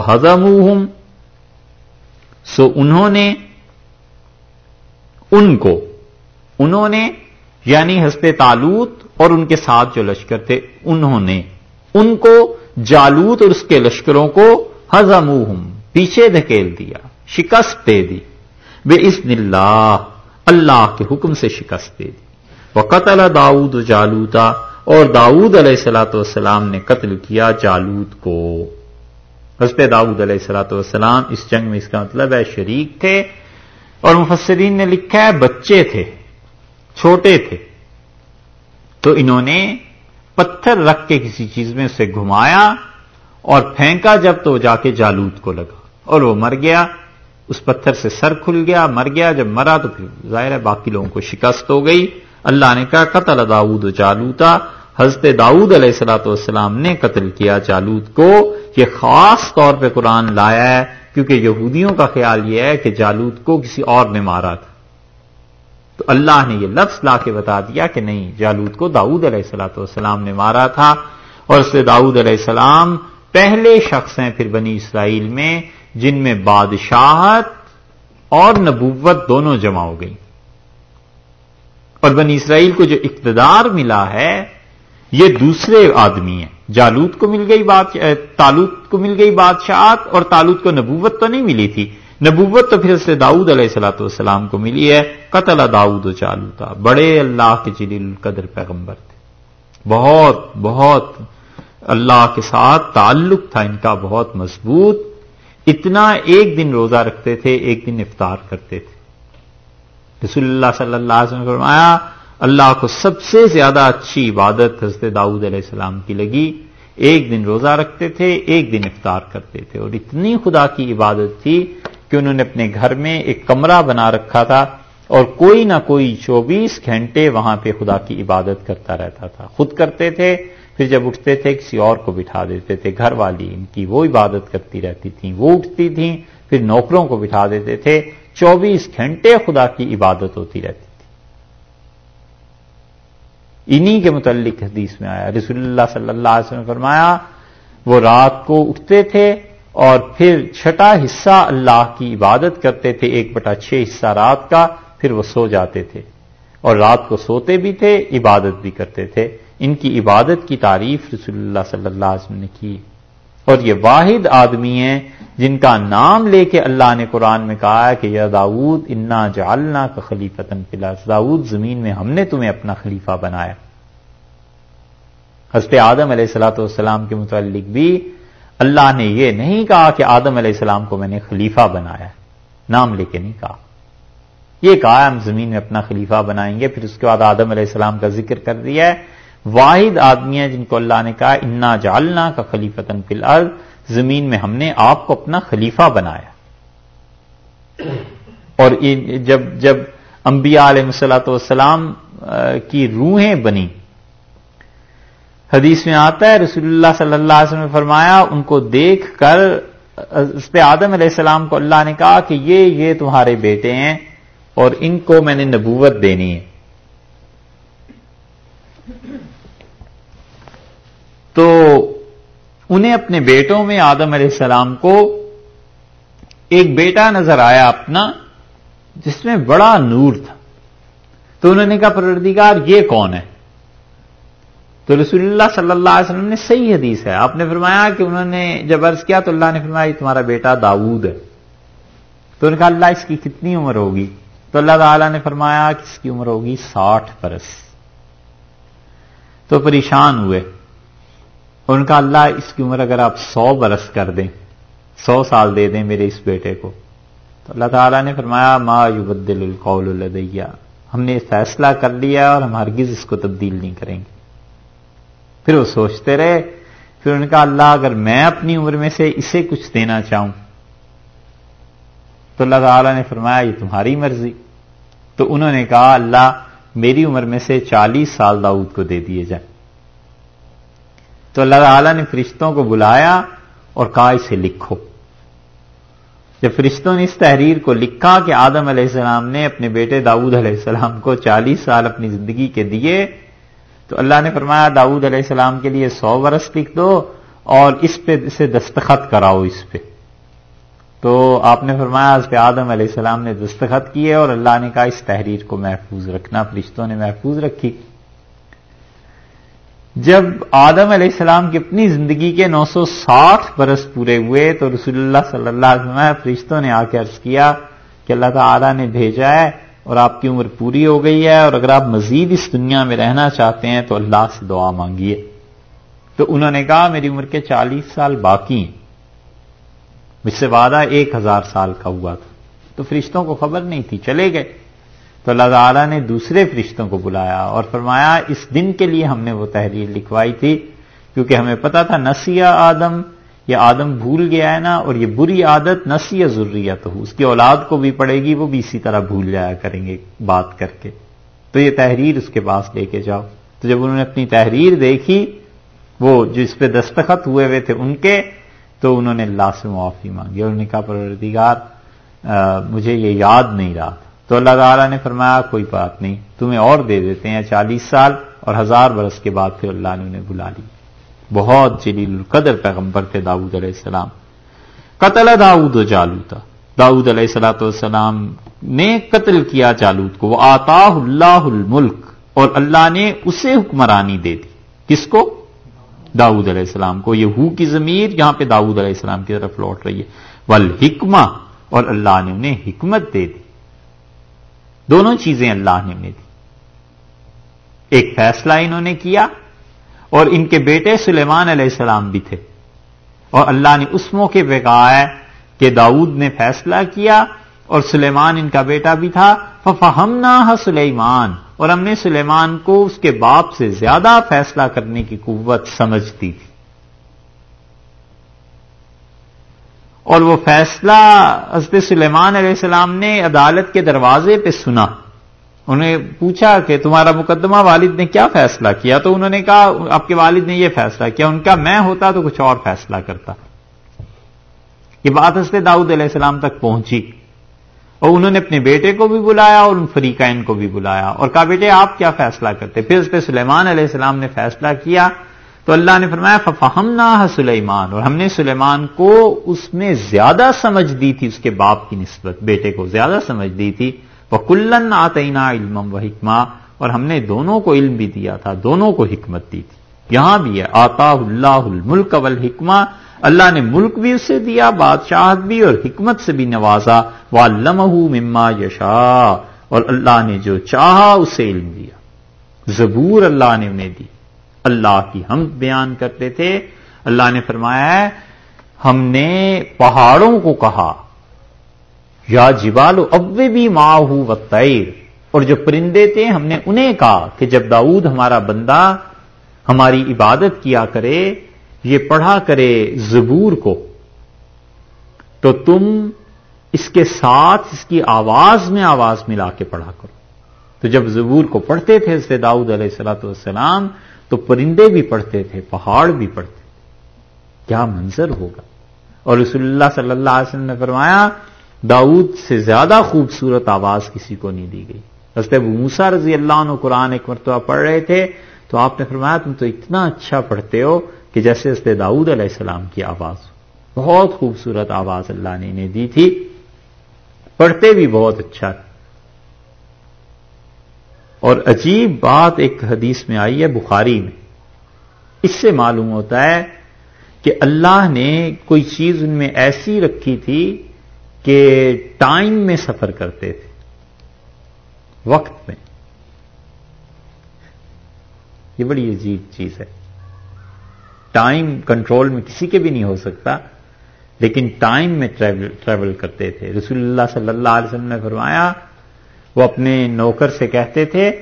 فضم سو انہوں نے ان کو، انہوں نے یعنی ہستے تالوت اور ان کے ساتھ جو لشکر تھے، انہوں نے ان کو، جالوت اور اس کے لشکروں کو ہزم پیچھے دھکیل دیا، شکست دے دی۔ بے اسن اللہ اللہ کے حکم سے شکست دے دی۔ وہ قتل داود جالوتا اور داود علیہ السلاۃ والسلام نے قتل کیا جالوت کو۔ حسب داود علیہ السلاۃ والسلام، اس جنگ میں اس کا مطلب ہے شریک تھے اور مفسرین نے لکھا ہے بچے تھے، چھوٹے تھے۔ تو انہوں نے پتھر رکھ کے کسی چیز میں اسے گھمایا اور پھینکا جب تو جا کے جالوت کو لگا اور وہ مر گیا۔ اس پتھر سے سر کھل گیا، مر گیا۔ جب مرا تو پھر ظاہر ہے باقی لوگوں کو شکست ہو گئی۔ اللہ نے کہا، قتل داود جالوتا حضرت داؤد علیہ السلاۃ والسلام نے قتل کیا جالوت کو، یہ خاص طور پہ قرآن لایا ہے، کیونکہ یہودیوں کا خیال یہ ہے کہ جالوت کو کسی اور نے مارا تھا۔ تو اللہ نے یہ لفظ لا کے بتا دیا کہ نہیں جالوت کو داؤد علیہ السلاۃ والسلام نے مارا تھا۔ اور اس سے داؤد علیہ السلام پہلے شخص ہیں پھر بنی اسرائیل میں، جن میں بادشاہت اور نبوت دونوں جمع ہو گئی۔ اور بنی اسرائیل کو جو اقتدار ملا ہے یہ دوسرے آدمی ہیں۔ جالوت کو مل گئی بات تالوت کو مل گئی بادشاہت اور تالوت کو نبوت تو نہیں ملی تھی۔ نبوت تو پھر سے داؤد علیہ السلاۃ والسلام کو ملی ہے۔ قتل داؤد و چالوتا بڑے اللہ کے جلیل القدر پیغمبر تھے۔ بہت بہت اللہ کے ساتھ تعلق تھا، ان کا بہت مضبوط۔ اتنا ایک دن روزہ رکھتے تھے، ایک دن افطار کرتے تھے۔ رسول اللہ صلی اللہ علیہ وسلم نے فرمایا اللہ کو سب سے زیادہ اچھی عبادت حضرت داؤد علیہ السلام کی لگی۔ ایک دن روزہ رکھتے تھے، ایک دن افطار کرتے تھے اور اتنی خدا کی عبادت تھی کہ انہوں نے اپنے گھر میں ایک کمرہ بنا رکھا تھا اور کوئی نہ کوئی چوبیس گھنٹے وہاں پہ خدا کی عبادت کرتا رہتا تھا۔ خود کرتے تھے، پھر جب اٹھتے تھے کسی اور کو بٹھا دیتے تھے۔ گھر والی ان کی وہ عبادت کرتی رہتی تھیں، وہ اٹھتی تھیں، پھر نوکروں کو بٹھا دیتے تھے۔ چوبیس گھنٹے خدا کی عبادت ہوتی رہتی انہی کے متعلق حدیث میں آیا۔ رسول اللہ صلی اللہ علیہ وسلم نے فرمایا، وہ رات کو اٹھتے تھے اور پھر چھٹا حصہ اللہ کی عبادت کرتے تھے، ایک بٹا چھ حصہ رات کا، پھر وہ سو جاتے تھے۔ اور رات کو سوتے بھی تھے، عبادت بھی کرتے تھے۔ ان کی عبادت کی تعریف رسول اللہ صلی اللہ علیہ وسلم نے کی۔ اور یہ واحد آدمی ہیں جن کا نام لے کے اللہ نے قرآن میں کہا کہ یا داود انا جالنا کا خلیفتن فلا داود زمین میں ہم نے تمہیں اپنا خلیفہ بنایا۔ حضرت آدم علیہ السلاۃ والسلام کے متعلق بھی اللہ نے یہ نہیں کہا کہ آدم علیہ السلام کو میں نے خلیفہ بنایا نام لے کے نہیں کہا۔ یہ کہا ہم زمین میں اپنا خلیفہ بنائیں گے، پھر اس کے بعد آدم علیہ السلام کا ذکر کر دیا ہے۔ واحد آدمی ہیں جن کو اللہ نے کہا، انا جالنا کا خلیفتن فی الارض زمین میں ہم نے آپ کو اپنا خلیفہ بنایا۔ اور جب جب انبیاء علیہ مسلاۃ والسلام کی روحیں بنی۔ حدیث میں آتا ہے، رسول اللہ صلی اللہ علیہ وسلم نے فرمایا، ان کو دیکھ کر اس پہ آدم علیہ السلام کو اللہ نے کہا کہ یہ یہ تمہارے بیٹے ہیں اور ان کو میں نے نبوت دینی ہے۔ تو انہیں اپنے بیٹوں میں آدم علیہ السلام کو ایک بیٹا نظر آیا اپنا، جس میں بڑا نور تھا۔ تو انہوں نے کہا، پروردگار، یہ کون ہے؟ تو رسول اللہ صلی اللہ علیہ وسلم نے صحیح حدیث ہے۔ آپ نے فرمایا کہ انہوں نے جب عرض کیا تو اللہ نے فرمایا، یہ تمہارا بیٹا داود ہے۔ تو انہوں نے کہا، اللہ اس کی کتنی عمر ہوگی؟ تو اللہ تعالیٰ نے فرمایا کہ اس کی عمر ہوگی ساٹھ برس۔ تو پریشان ہوئے۔ ان کا اللہ اس کی عمر اگر آپ سو برس کر دیں، سو سال دے دیں میرے اس بیٹے کو۔ تو اللہ تعالیٰ نے فرمایا، ما یبدل القول الدیا ہم نے فیصلہ کر لیا اور ہم ہرگز اس کو تبدیل نہیں کریں گے۔ پھر وہ سوچتے رہے، پھر ان کا اللہ، اگر میں اپنی عمر میں سے اسے کچھ دینا چاہوں۔ تو اللہ تعالیٰ نے فرمایا، یہ تمہاری مرضی۔ تو انہوں نے کہا، اللہ میری عمر میں سے چالیس سال داؤد کو دے دیے جائیں تو اللہ تعالیٰ نے فرشتوں کو بلایا اور کہا اسے لکھو۔ جب فرشتوں نے اس تحریر کو لکھا کہ آدم علیہ السلام نے اپنے بیٹے داؤد علیہ السلام کو چالیس سال اپنی زندگی کے دیے، تو اللہ نے فرمایا، داؤد علیہ السلام کے لیے سو برس لکھ دو اور اس پہ اسے دستخط کراؤ اس پہ۔ تو آپ نے فرمایا اس پہ آدم علیہ السلام نے دستخط کیے اور اللہ نے کہا، اس تحریر کو محفوظ رکھنا۔ فرشتوں نے محفوظ رکھی۔ جب آدم علیہ السلام کی اپنی زندگی کے نو سو ساٹھ برس پورے ہوئے تو رسول اللہ صلی اللہ علیہ وسلم فرشتوں نے آ کے عرض کیا کہ اللہ تعالی نے بھیجا ہے اور آپ کی عمر پوری ہو گئی ہے اور اگر آپ مزید اس دنیا میں رہنا چاہتے ہیں تو اللہ سے دعا مانگیے۔ تو انہوں نے کہا، میری عمر کے چالیس سال باقی ہیں۔ مجھ سے وعدہ ایک ہزار سال کا ہوا تھا۔ تو فرشتوں کو خبر نہیں تھی، چلے گئے۔ تو اللہ تعالیٰ نے دوسرے فرشتوں کو بلایا اور فرمایا، اس دن کے لیے ہم نے وہ تحریر لکھوائی تھی، کیونکہ ہمیں پتا تھا نسیا آدم، یہ آدم بھول گیا ہے نا، اور یہ بری عادت نسی ضروریت ہو، اس کی اولاد کو بھی پڑے گی، وہ بھی اسی طرح بھول جایا کریں گے بات کر کے۔ تو یہ تحریر اس کے پاس لے کے جاؤ۔ تو جب انہوں نے اپنی تحریر دیکھی، وہ جس پہ دستخط ہوئے ہوئے تھے ان کے، تو انہوں نے اللہ سے معافی مانگی اور انہوں نے کہا، پروردگار مجھے یہ یاد نہیں رہا تو اللہ تعالیٰ نے فرمایا، کوئی بات نہیں، تمہیں اور دے دیتے ہیں چالیس سال اور ہزار برس کے بعد پھر اللہ نے انہیں بلا لی۔ بہت جلیل القدر پیغمبر تھے داؤد علیہ السلام۔ قتل داؤد و جالوتا داؤد علیہ السلاۃ والسلام نے قتل کیا جالوت کو۔ وہ آتا اللہ الملک اور اللہ نے اسے حکمرانی دے دی۔ کس کو؟ داؤد علیہ السلام کو۔ یہ ہو کی ضمیر یہاں پہ داؤد علیہ السلام کی طرف لوٹ رہی ہے۔ ول اور اللہ نے انہیں حکمت دے دی۔ دونوں چیزیں اللہ نے انہیں دی۔ ایک فیصلہ انہوں نے کیا اور ان کے بیٹے سلیمان علیہ السلام بھی تھے۔ اور اللہ نے اس موقع پہ کہا ہے کہ داؤد نے فیصلہ کیا اور سلیمان ان کا بیٹا بھی تھا۔ فہمنا سلیمان اور ہم نے سلیمان کو اس کے باپ سے زیادہ فیصلہ کرنے کی قوت سمجھتی تھی۔ اور وہ فیصلہ حضرت سلیمان علیہ السلام نے عدالت کے دروازے پہ سنا۔ انہیں پوچھا کہ تمہارا مقدمہ والد نے کیا فیصلہ کیا؟ تو انہوں نے کہا، آپ کے والد نے یہ فیصلہ کیا، ان کا میں ہوتا تو کچھ اور فیصلہ کرتا۔ یہ بات حضرت داؤد علیہ السلام تک پہنچی۔ اور انہوں نے اپنے بیٹے کو بھی بلایا اور ان فریقین کو بھی بلایا۔ اور کہا، بیٹے، آپ کیا فیصلہ کرتے؟ پھر اس پہ سلیمان علیہ السلام نے فیصلہ کیا تو اللہ نے فرمایا ففہم نہ سلیمان اور ہم نے سلیمان کو اس میں زیادہ سمجھ دی تھی، اس کے باپ کی نسبت، بیٹے کو زیادہ سمجھ دی تھی۔ وہ کلن آتعینہ علم و حکمہ اور ہم نے دونوں کو علم بھی دیا تھا، دونوں کو حکمت دی تھی۔ یہاں بھی ہے آتا اللہ الملک والحکمہ، اللہ نے ملک بھی اسے دیا، بادشاہت بھی، اور حکمت سے بھی نوازا۔ وہ لمح مما یشا اور اللہ نے جو چاہا، اسے علم دیا۔ زبور اللہ نے انہیں دی۔ اللہ کی ہم بیان کرتے تھے۔ اللہ نے فرمایا ہے، ہم نے پہاڑوں کو کہا، یا جبال اب بھی ماں و تیر اور جو پرندے تھے، ہم نے انہیں کہا کہ جب داؤد ہمارا بندہ ہماری عبادت کیا کرے، یہ پڑھا کرے زبور کو، تو تم اس کے ساتھ اس کی آواز میں آواز ملا کے پڑھا کرو۔ تو جب زبور کو پڑھتے تھے اس داؤد علیہ السلاۃ والسلام تو پرندے بھی پڑھتے تھے، پہاڑ بھی پڑھتے تھے۔ کیا منظر ہوگا؟ اور رسول اللہ صلی اللہ علیہ وسلم نے فرمایا، داؤد سے زیادہ خوبصورت آواز کسی کو نہیں دی گئی۔ حضرت ابو موسا رضی اللہ عنہ قرآن ایک مرتبہ پڑھ رہے تھے، تو آپ نے فرمایا، تم تو اتنا اچھا پڑھتے ہو کہ جیسے اس داؤد علیہ السلام کی آواز بہت خوبصورت آواز اللہ نے انہیں دی تھی۔ پڑھتے بھی بہت اچھا تھا۔ اور عجیب بات ایک حدیث میں آئی ہے بخاری میں۔ اس سے معلوم ہوتا ہے کہ اللہ نے کوئی چیز ان میں ایسی رکھی تھی کہ ٹائم میں سفر کرتے تھے، وقت میں۔ یہ بڑی عجیب چیز ہے۔ ٹائم کنٹرول میں کسی کے بھی نہیں ہو سکتا، لیکن ٹائم میں ٹریول کرتے تھے۔ رسول اللہ صلی اللہ علیہ وسلم نے فرمایا وہ اپنے نوکر سے کہتے تھے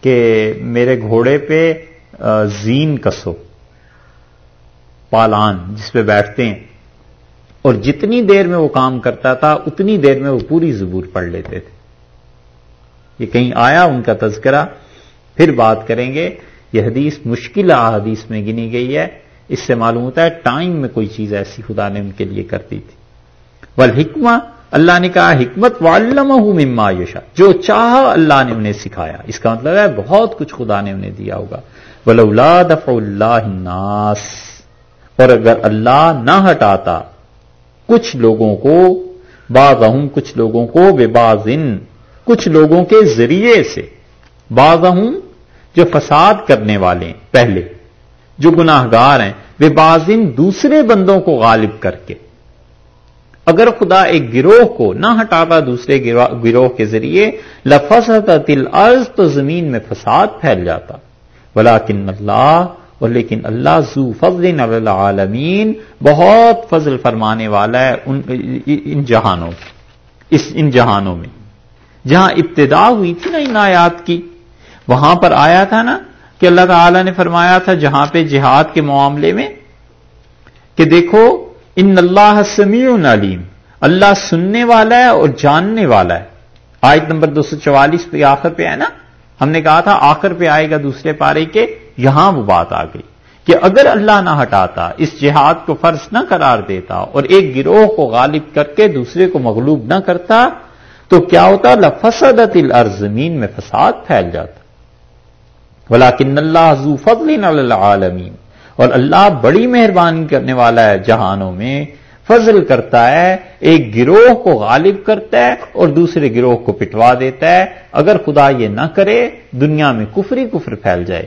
کہ میرے گھوڑے پہ زین کسو، پالان، جس پہ بیٹھتے ہیں۔ اور جتنی دیر میں وہ کام کرتا تھا، اتنی دیر میں وہ پوری زبور پڑھ لیتے تھے۔ یہ کہیں آیا ان کا تذکرہ؟ پھر بات کریں گے، یہ حدیث مشکل حدیث میں گنی گئی ہے۔ اس سے معلوم ہوتا ہے ٹائم میں کوئی چیز ایسی خدا نے ان کے لیے کر دی تھی۔ ول حکمہ اللہ نے کہا، حکمت والم مما یوشا جو چاہا اللہ نے انہیں سکھایا۔ اس کا مطلب ہے بہت کچھ خدا نے انہیں دیا ہوگا۔ ولاد اللہ الناس۔ اور اگر اللہ نہ ہٹاتا کچھ لوگوں کو بعض کچھ لوگوں کو بے بازن کچھ لوگوں کے ذریعے سے بعض جو فساد کرنے والے ہیں، پہلے جو گناہ گار ہیں بے بازن دوسرے بندوں کو غالب کر کے۔ اگر خدا ایک گروہ کو نہ ہٹاتا دوسرے گروہ کے ذریعے لفظت تل تو زمین میں فساد پھیل جاتا۔ ولیکن اللہ اور لیکن اللہ زو فضل العالمین بہت فضل فرمانے والا ہے ان ان جہانوں اس ان جہانوں میں۔ جہاں ابتدا ہوئی تھی نا ان آیات کی، وہاں پر آیا تھا نا کہ اللہ تعالی نے فرمایا تھا جہاں پہ جہاد کے معاملے میں کہ دیکھو ان اللہ سمیع علیم۔ اللہ سننے والا ہے اور جاننے والا ہے۔ آیت نمبر دو سو چوالیس پہ آخر پہ ہے نا؟ ہم نے کہا تھا آخر پہ آئے گا دوسرے پارے کے، یہاں وہ بات آ گئی کہ اگر اللہ نہ ہٹاتا، اس جہاد کو فرض نہ قرار دیتا اور ایک گروہ کو غالب کر کے دوسرے کو مغلوب نہ کرتا، تو کیا ہوتا؟ لفسدت الارض، زمین میں فساد پھیل جاتا۔ ولیکن اللہ ذو فضل العالمین اور اللہ بڑی مہربانی کرنے والا ہے جہانوں میں، فضل کرتا ہے، ایک گروہ کو غالب کرتا ہے اور دوسرے گروہ کو پٹوا دیتا ہے۔ اگر خدا یہ نہ کرے، دنیا میں کفری کفر پھیل جائے۔